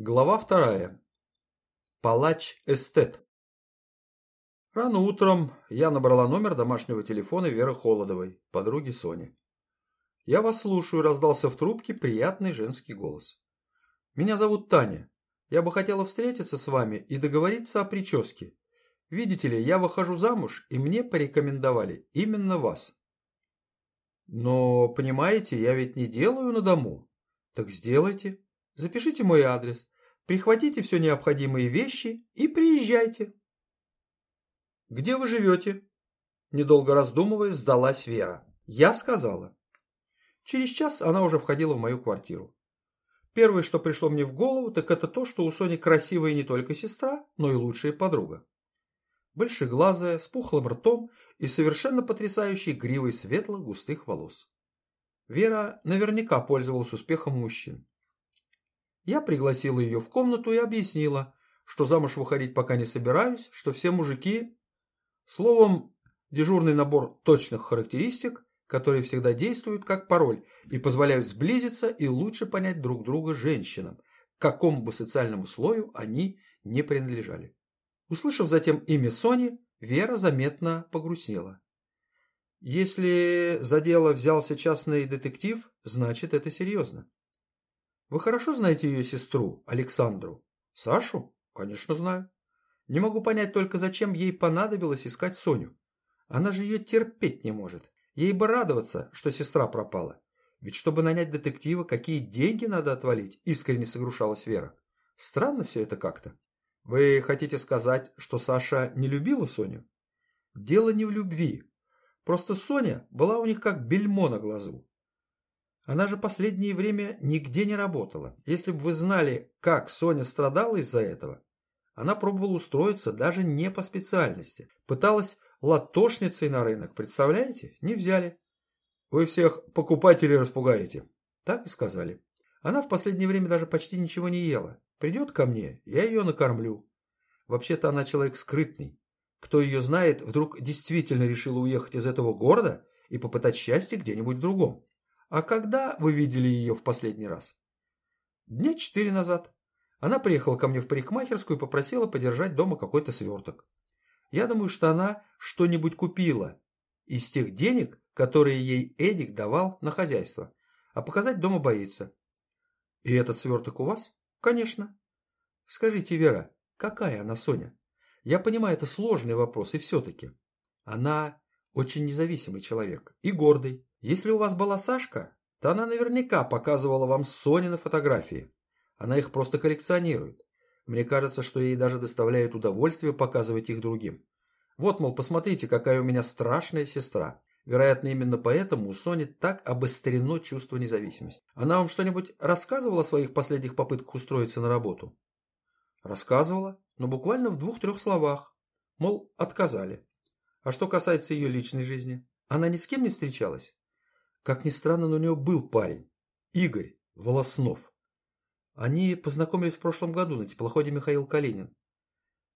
Глава вторая. Палач-эстет. Рано утром я набрала номер домашнего телефона Веры Холодовой, подруги Сони. «Я вас слушаю», – раздался в трубке приятный женский голос. «Меня зовут Таня. Я бы хотела встретиться с вами и договориться о прическе. Видите ли, я выхожу замуж, и мне порекомендовали именно вас». «Но, понимаете, я ведь не делаю на дому. Так сделайте. Запишите мой адрес, прихватите все необходимые вещи и приезжайте. Где вы живете? Недолго раздумывая, сдалась Вера. Я сказала. Через час она уже входила в мою квартиру. Первое, что пришло мне в голову, так это то, что у Сони красивая не только сестра, но и лучшая подруга. Большеглазая, с пухлым ртом и совершенно потрясающей гривой светло-густых волос. Вера наверняка пользовалась успехом мужчин. Я пригласила ее в комнату и объяснила, что замуж выходить пока не собираюсь, что все мужики... Словом, дежурный набор точных характеристик, которые всегда действуют как пароль и позволяют сблизиться и лучше понять друг друга женщинам, к какому бы социальному слою они не принадлежали. Услышав затем имя Сони, Вера заметно погрустнела. Если за дело взялся частный детектив, значит это серьезно. Вы хорошо знаете ее сестру, Александру? Сашу? Конечно, знаю. Не могу понять только, зачем ей понадобилось искать Соню. Она же ее терпеть не может. Ей бы радоваться, что сестра пропала. Ведь чтобы нанять детектива, какие деньги надо отвалить, искренне согрушалась Вера. Странно все это как-то. Вы хотите сказать, что Саша не любила Соню? Дело не в любви. Просто Соня была у них как бельмо на глазу. Она же последнее время нигде не работала. Если бы вы знали, как Соня страдала из-за этого. Она пробовала устроиться даже не по специальности. Пыталась латошницей на рынок, представляете? Не взяли. Вы всех покупателей распугаете. Так и сказали. Она в последнее время даже почти ничего не ела. Придет ко мне, я ее накормлю. Вообще-то она человек скрытный. Кто ее знает, вдруг действительно решила уехать из этого города и попытать счастье где-нибудь в другом. А когда вы видели ее в последний раз? Дня четыре назад. Она приехала ко мне в парикмахерскую и попросила подержать дома какой-то сверток. Я думаю, что она что-нибудь купила из тех денег, которые ей Эдик давал на хозяйство. А показать дома боится. И этот сверток у вас? Конечно. Скажите, Вера, какая она Соня? Я понимаю, это сложный вопрос, и все-таки. Она очень независимый человек и гордый. Если у вас была Сашка, то она наверняка показывала вам Сони на фотографии. Она их просто коллекционирует. Мне кажется, что ей даже доставляет удовольствие показывать их другим. Вот, мол, посмотрите, какая у меня страшная сестра. Вероятно, именно поэтому у Сони так обострено чувство независимости. Она вам что-нибудь рассказывала о своих последних попытках устроиться на работу? Рассказывала, но буквально в двух-трех словах. Мол, отказали. А что касается ее личной жизни, она ни с кем не встречалась? Как ни странно, но у него был парень. Игорь Волоснов. Они познакомились в прошлом году на теплоходе Михаил Калинин.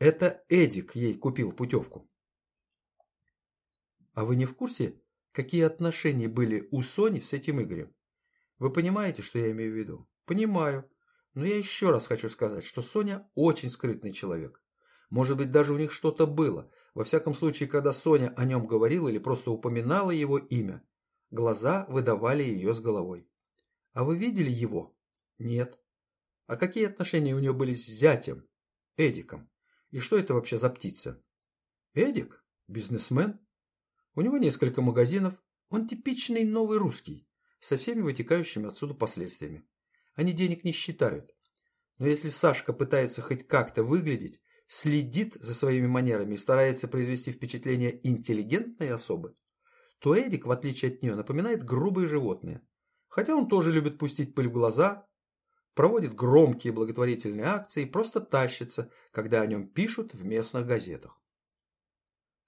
Это Эдик ей купил путевку. А вы не в курсе, какие отношения были у Сони с этим Игорем? Вы понимаете, что я имею в виду? Понимаю. Но я еще раз хочу сказать, что Соня очень скрытный человек. Может быть, даже у них что-то было. Во всяком случае, когда Соня о нем говорила или просто упоминала его имя, Глаза выдавали ее с головой. «А вы видели его?» «Нет». «А какие отношения у нее были с зятем?» «Эдиком. И что это вообще за птица?» «Эдик? Бизнесмен. У него несколько магазинов. Он типичный новый русский, со всеми вытекающими отсюда последствиями. Они денег не считают. Но если Сашка пытается хоть как-то выглядеть, следит за своими манерами и старается произвести впечатление интеллигентной особы, то Эдик, в отличие от нее, напоминает грубые животные. Хотя он тоже любит пустить пыль в глаза, проводит громкие благотворительные акции и просто тащится, когда о нем пишут в местных газетах.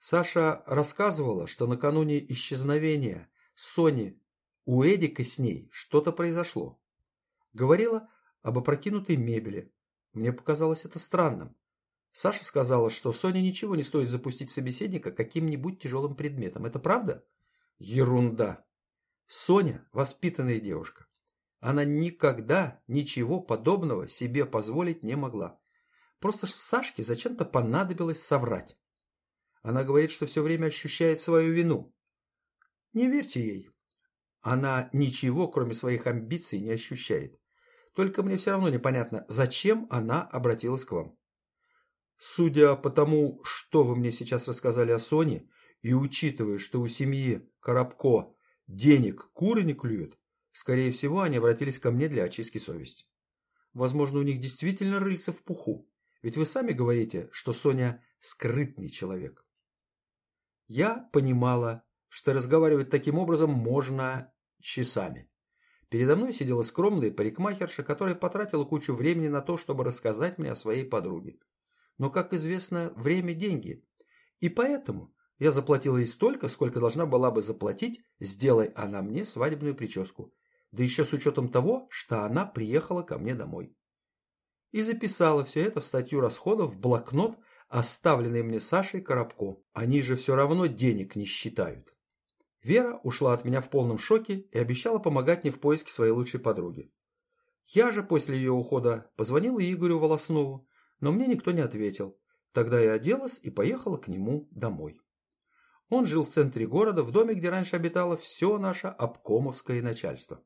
Саша рассказывала, что накануне исчезновения Сони у Эдика с ней что-то произошло. Говорила об опрокинутой мебели. Мне показалось это странным. Саша сказала, что Соне ничего не стоит запустить собеседника каким-нибудь тяжелым предметом. Это правда? Ерунда. Соня – воспитанная девушка. Она никогда ничего подобного себе позволить не могла. Просто Сашке зачем-то понадобилось соврать. Она говорит, что все время ощущает свою вину. Не верьте ей. Она ничего, кроме своих амбиций, не ощущает. Только мне все равно непонятно, зачем она обратилась к вам. Судя по тому, что вы мне сейчас рассказали о Соне, и учитывая, что у семьи Коробко денег куры не клюют, скорее всего, они обратились ко мне для очистки совести. Возможно, у них действительно рыльца в пуху, ведь вы сами говорите, что Соня скрытный человек. Я понимала, что разговаривать таким образом можно часами. Передо мной сидела скромная парикмахерша, которая потратила кучу времени на то, чтобы рассказать мне о своей подруге. Но, как известно, время – деньги. И поэтому я заплатила ей столько, сколько должна была бы заплатить, сделай она мне свадебную прическу. Да еще с учетом того, что она приехала ко мне домой. И записала все это в статью расходов в блокнот, оставленный мне Сашей Коробко. Они же все равно денег не считают. Вера ушла от меня в полном шоке и обещала помогать мне в поиске своей лучшей подруги. Я же после ее ухода позвонила Игорю Волоснову, но мне никто не ответил. Тогда я оделась и поехала к нему домой. Он жил в центре города, в доме, где раньше обитало все наше обкомовское начальство.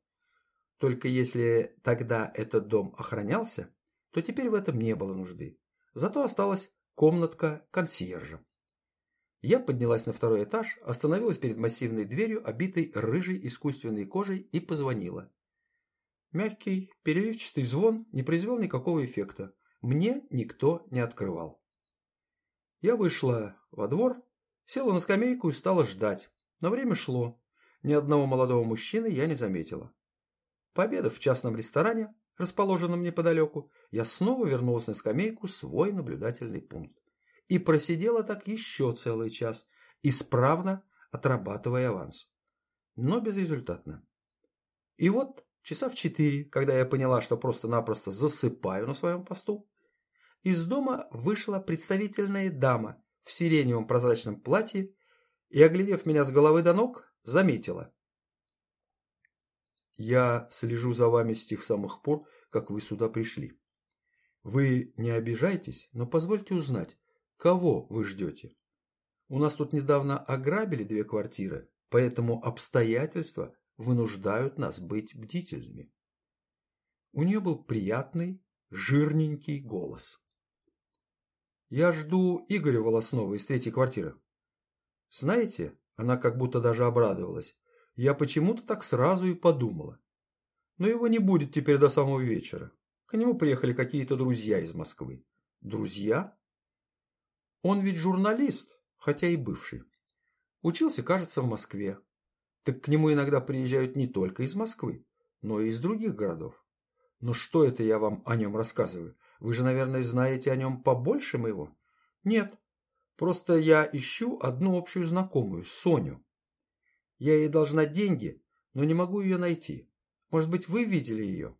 Только если тогда этот дом охранялся, то теперь в этом не было нужды. Зато осталась комнатка консьержа. Я поднялась на второй этаж, остановилась перед массивной дверью, обитой рыжей искусственной кожей, и позвонила. Мягкий, переливчатый звон не произвел никакого эффекта. Мне никто не открывал. Я вышла во двор, села на скамейку и стала ждать. Но время шло. Ни одного молодого мужчины я не заметила. Пообедав в частном ресторане, расположенном неподалеку, я снова вернулась на скамейку свой наблюдательный пункт и просидела так еще целый час, исправно отрабатывая аванс. Но безрезультатно. И вот часа в четыре, когда я поняла, что просто-напросто засыпаю на своем посту, из дома вышла представительная дама в сиреневом прозрачном платье и, оглядев меня с головы до ног, заметила. «Я слежу за вами с тех самых пор, как вы сюда пришли. Вы не обижайтесь, но позвольте узнать, Кого вы ждете? У нас тут недавно ограбили две квартиры, поэтому обстоятельства вынуждают нас быть бдительными. У нее был приятный, жирненький голос. Я жду Игоря Волоснова из третьей квартиры. Знаете, она как будто даже обрадовалась. Я почему-то так сразу и подумала. Но его не будет теперь до самого вечера. К нему приехали какие-то друзья из Москвы. Друзья? Он ведь журналист, хотя и бывший. Учился, кажется, в Москве. Так к нему иногда приезжают не только из Москвы, но и из других городов. Но что это я вам о нем рассказываю? Вы же, наверное, знаете о нем побольше моего? Нет. Просто я ищу одну общую знакомую, Соню. Я ей должна деньги, но не могу ее найти. Может быть, вы видели ее?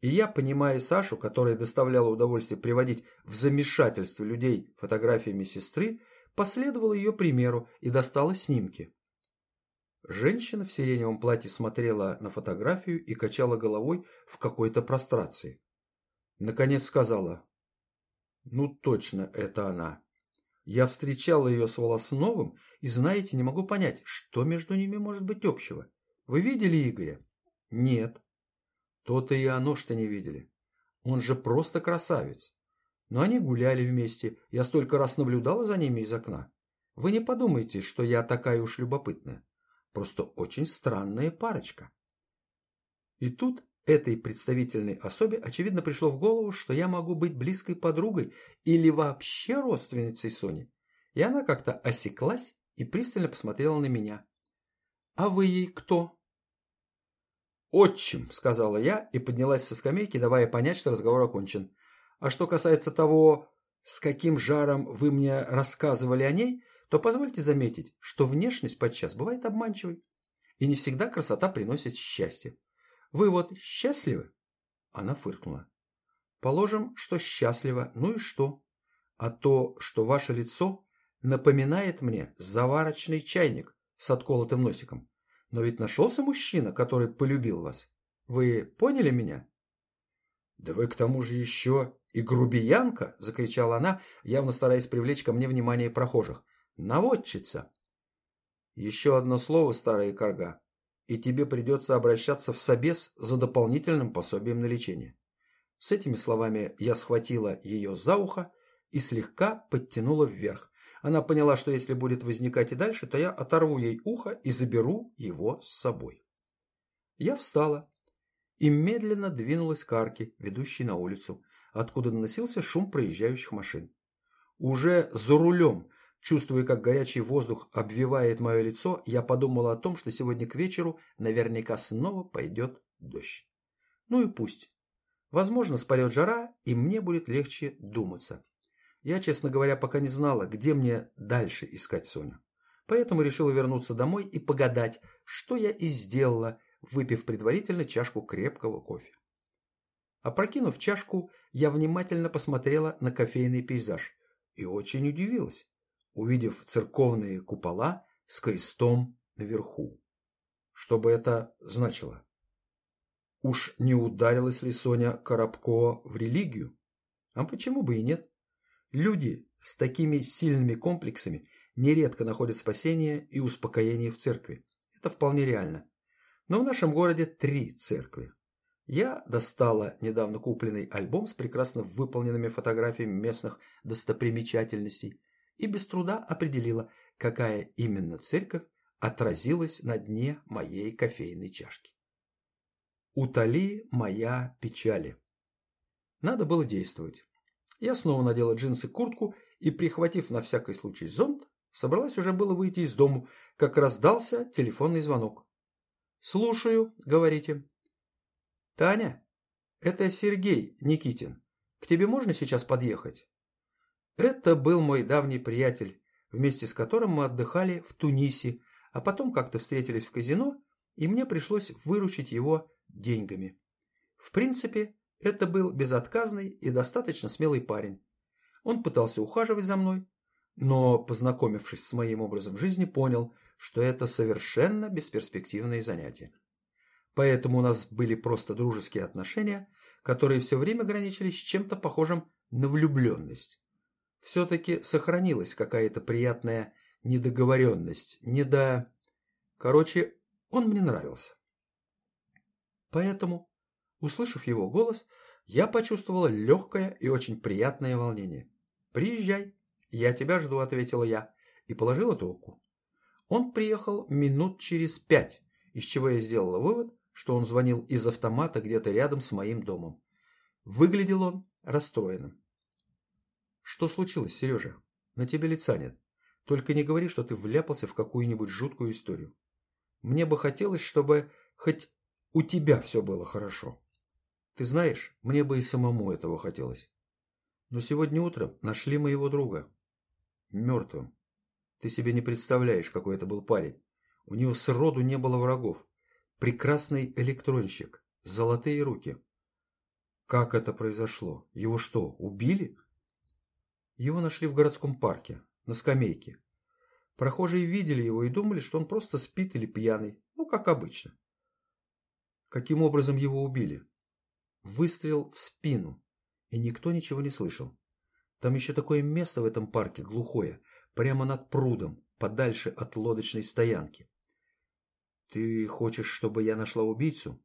И я, понимая Сашу, которая доставляла удовольствие приводить в замешательство людей фотографиями сестры, последовала ее примеру и достала снимки. Женщина в сиреневом платье смотрела на фотографию и качала головой в какой-то прострации. Наконец сказала, «Ну точно, это она. Я встречала ее с Волосновым и, знаете, не могу понять, что между ними может быть общего. Вы видели Игоря?» «Нет». То-то и оно, что не видели. Он же просто красавец. Но они гуляли вместе, я столько раз наблюдала за ними из окна. Вы не подумайте, что я такая уж любопытная. Просто очень странная парочка. И тут этой представительной особе очевидно пришло в голову, что я могу быть близкой подругой или вообще родственницей Сони. И она как-то осеклась и пристально посмотрела на меня. «А вы ей кто?» «Отчим», — сказала я и поднялась со скамейки, давая понять, что разговор окончен. «А что касается того, с каким жаром вы мне рассказывали о ней, то позвольте заметить, что внешность подчас бывает обманчивой, и не всегда красота приносит счастье. Вы вот счастливы?» Она фыркнула. «Положим, что счастливо, ну и что? А то, что ваше лицо напоминает мне заварочный чайник с отколотым носиком. Но ведь нашелся мужчина, который полюбил вас. Вы поняли меня? Да вы к тому же еще и грубиянка, закричала она, явно стараясь привлечь ко мне внимание прохожих. Наводчица. Еще одно слово, старая карга, и тебе придется обращаться в собес за дополнительным пособием на лечение. С этими словами я схватила ее за ухо и слегка подтянула вверх. Она поняла, что если будет возникать и дальше, то я оторву ей ухо и заберу его с собой. Я встала и медленно двинулась к арке, ведущей на улицу, откуда доносился шум проезжающих машин. Уже за рулем, чувствуя, как горячий воздух обвивает мое лицо, я подумала о том, что сегодня к вечеру наверняка снова пойдет дождь. Ну и пусть. Возможно, спадет жара, и мне будет легче думаться. Я, честно говоря, пока не знала, где мне дальше искать Соню. Поэтому решила вернуться домой и погадать, что я и сделала, выпив предварительно чашку крепкого кофе. Опрокинув чашку, я внимательно посмотрела на кофейный пейзаж и очень удивилась, увидев церковные купола с крестом наверху. Что бы это значило? Уж не ударилась ли Соня Коробко в религию? А почему бы и нет? Люди с такими сильными комплексами нередко находят спасение и успокоение в церкви. Это вполне реально. Но в нашем городе три церкви. Я достала недавно купленный альбом с прекрасно выполненными фотографиями местных достопримечательностей и без труда определила, какая именно церковь отразилась на дне моей кофейной чашки. Утоли моя печали. Надо было действовать. Я снова надела джинсы куртку и, прихватив на всякий случай зонт, собралась уже было выйти из дому, как раздался телефонный звонок. «Слушаю», — говорите. «Таня, это Сергей Никитин. К тебе можно сейчас подъехать?» Это был мой давний приятель, вместе с которым мы отдыхали в Тунисе, а потом как-то встретились в казино, и мне пришлось выручить его деньгами. В принципе, это был безотказный и достаточно смелый парень. Он пытался ухаживать за мной, но, познакомившись с моим образом жизни, понял, что это совершенно бесперспективное занятие. Поэтому у нас были просто дружеские отношения, которые все время граничили с чем-то похожим на влюбленность. Все-таки сохранилась какая-то приятная недоговоренность, недо... Короче, он мне нравился. Поэтому, услышав его голос, я почувствовала легкое и очень приятное волнение. «Приезжай, я тебя жду», — ответила я и положила трубку. Он приехал минут через пять, из чего я сделала вывод, что он звонил из автомата где-то рядом с моим домом. Выглядел он расстроенным. «Что случилось, Сережа? На тебе лица нет. Только не говори, что ты вляпался в какую-нибудь жуткую историю. Мне бы хотелось, чтобы хоть у тебя все было хорошо. Ты знаешь, мне бы и самому этого хотелось. Но сегодня утром нашли моего друга. Мертвым. Ты себе не представляешь, какой это был парень. У него сроду не было врагов. Прекрасный электронщик. Золотые руки. Как это произошло? Его что, убили? Его нашли в городском парке, на скамейке. Прохожие видели его и думали, что он просто спит или пьяный. Ну, как обычно. Каким образом его убили? Выстрел в спину, и никто ничего не слышал. Там еще такое место в этом парке глухое, прямо над прудом, подальше от лодочной стоянки. Ты хочешь, чтобы я нашла убийцу?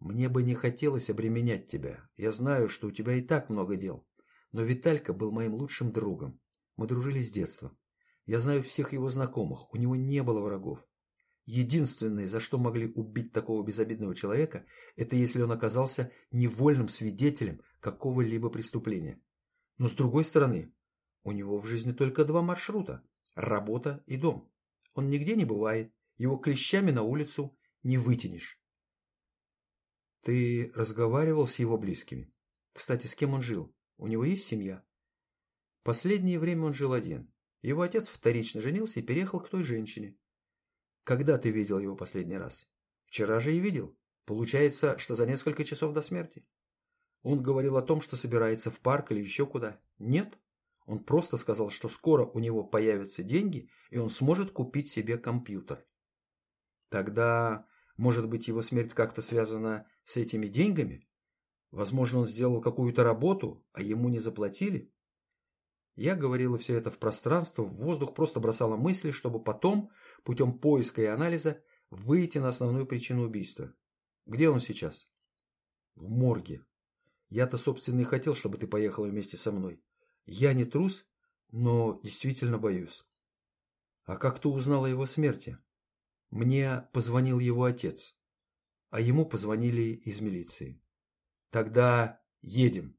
Мне бы не хотелось обременять тебя. Я знаю, что у тебя и так много дел. Но Виталька был моим лучшим другом. Мы дружили с детства. Я знаю всех его знакомых. У него не было врагов. Единственное, за что могли убить такого безобидного человека, это если он оказался невольным свидетелем какого-либо преступления. Но с другой стороны, у него в жизни только два маршрута – работа и дом. Он нигде не бывает, его клещами на улицу не вытянешь. Ты разговаривал с его близкими? Кстати, с кем он жил? У него есть семья? Последнее время он жил один. Его отец вторично женился и переехал к той женщине. Когда ты видел его последний раз? Вчера же и видел. Получается, что за несколько часов до смерти. Он говорил о том, что собирается в парк или еще куда. Нет. Он просто сказал, что скоро у него появятся деньги, и он сможет купить себе компьютер. Тогда Может быть, его смерть как-то связана с этими деньгами? Возможно, он сделал какую-то работу, а ему не заплатили? Я говорила все это в пространство, в воздух, просто бросала мысли, чтобы потом, путем поиска и анализа, выйти на основную причину убийства. Где он сейчас? В морге. Я-то, собственно, и хотел, чтобы ты поехала вместе со мной. Я не трус, но действительно боюсь. А как ты узнала о его смерти? Мне позвонил его отец, а ему позвонили из милиции. Тогда едем.